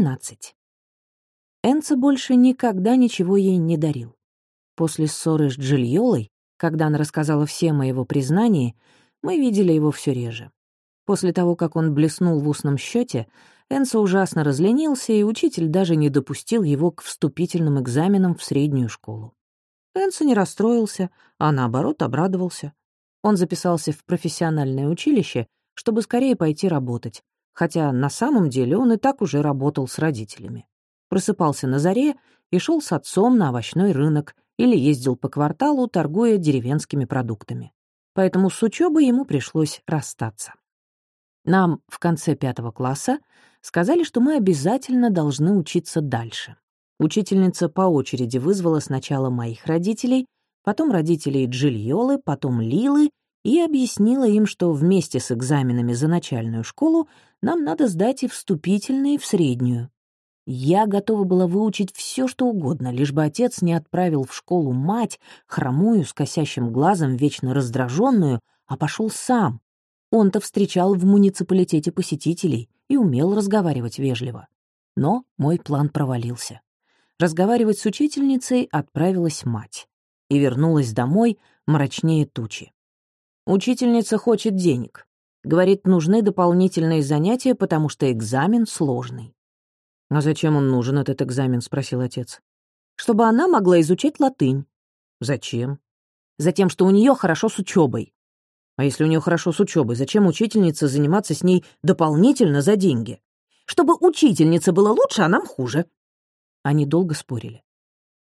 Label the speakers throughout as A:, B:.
A: Тринадцать. Энца больше никогда ничего ей не дарил. После ссоры с Джильолой, когда она рассказала всем о его признании, мы видели его все реже. После того, как он блеснул в устном счете, Энса ужасно разленился, и учитель даже не допустил его к вступительным экзаменам в среднюю школу. Энса не расстроился, а наоборот обрадовался. Он записался в профессиональное училище, чтобы скорее пойти работать, хотя на самом деле он и так уже работал с родителями. Просыпался на заре и шел с отцом на овощной рынок или ездил по кварталу, торгуя деревенскими продуктами. Поэтому с учебой ему пришлось расстаться. Нам в конце пятого класса сказали, что мы обязательно должны учиться дальше. Учительница по очереди вызвала сначала моих родителей, потом родителей Джильолы, потом Лилы и объяснила им, что вместе с экзаменами за начальную школу нам надо сдать и вступительные в среднюю. Я готова была выучить все, что угодно, лишь бы отец не отправил в школу мать, хромую, с косящим глазом, вечно раздраженную, а пошел сам. Он-то встречал в муниципалитете посетителей и умел разговаривать вежливо. Но мой план провалился. Разговаривать с учительницей отправилась мать и вернулась домой мрачнее тучи. Учительница хочет денег. Говорит, нужны дополнительные занятия, потому что экзамен сложный. «А зачем он нужен, этот экзамен?» — спросил отец. «Чтобы она могла изучать латынь». «Зачем?» «Затем, что у нее хорошо с учебой. «А если у нее хорошо с учебой, зачем учительнице заниматься с ней дополнительно за деньги?» «Чтобы учительнице было лучше, а нам хуже». Они долго спорили.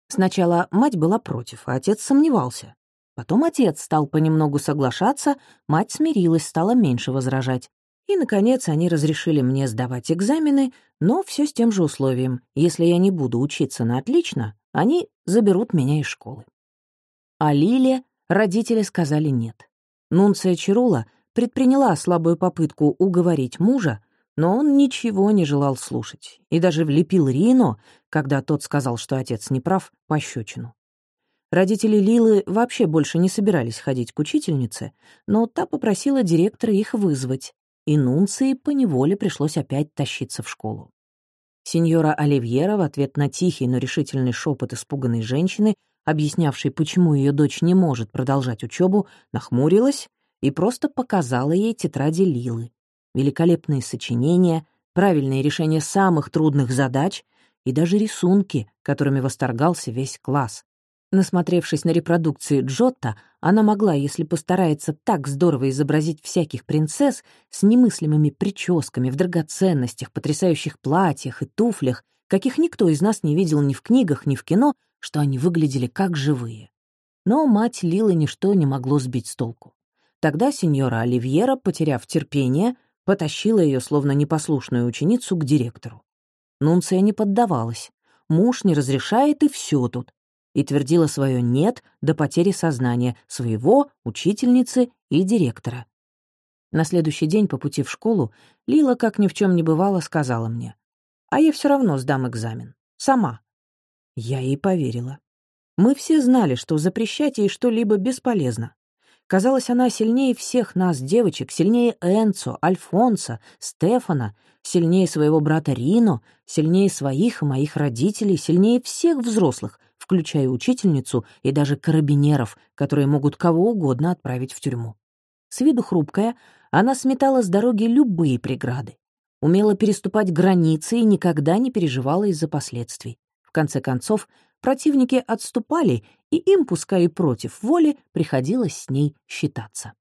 A: Сначала мать была против, а отец сомневался. Потом отец стал понемногу соглашаться, мать смирилась, стала меньше возражать. И, наконец, они разрешили мне сдавать экзамены, но все с тем же условием. Если я не буду учиться на отлично, они заберут меня из школы. А Лиле родители сказали нет. Нунция Чирула предприняла слабую попытку уговорить мужа, но он ничего не желал слушать и даже влепил Рино, когда тот сказал, что отец не прав, пощечину. Родители Лилы вообще больше не собирались ходить к учительнице, но та попросила директора их вызвать, и Нунции поневоле пришлось опять тащиться в школу. Сеньора Оливьера в ответ на тихий, но решительный шепот испуганной женщины, объяснявшей, почему ее дочь не может продолжать учебу, нахмурилась и просто показала ей тетради Лилы. Великолепные сочинения, правильные решения самых трудных задач и даже рисунки, которыми восторгался весь класс. Насмотревшись на репродукции Джотто, она могла, если постарается так здорово изобразить всяких принцесс с немыслимыми прическами, в драгоценностях, потрясающих платьях и туфлях, каких никто из нас не видел ни в книгах, ни в кино, что они выглядели как живые. Но мать Лилы ничто не могло сбить с толку. Тогда сеньора Оливьера, потеряв терпение, потащила ее, словно непослушную ученицу, к директору. Нунция не поддавалась. Муж не разрешает, и все тут и твердила свое «нет» до потери сознания своего, учительницы и директора. На следующий день по пути в школу Лила, как ни в чем не бывало, сказала мне, «А я все равно сдам экзамен. Сама». Я ей поверила. Мы все знали, что запрещать ей что-либо бесполезно. Казалось, она сильнее всех нас, девочек, сильнее Энцо, Альфонса, Стефана, сильнее своего брата Рино, сильнее своих и моих родителей, сильнее всех взрослых, включая учительницу и даже карабинеров, которые могут кого угодно отправить в тюрьму. С виду хрупкая, она сметала с дороги любые преграды, умела переступать границы и никогда не переживала из-за последствий. В конце концов, противники отступали, и им, пускай и против воли, приходилось с ней считаться.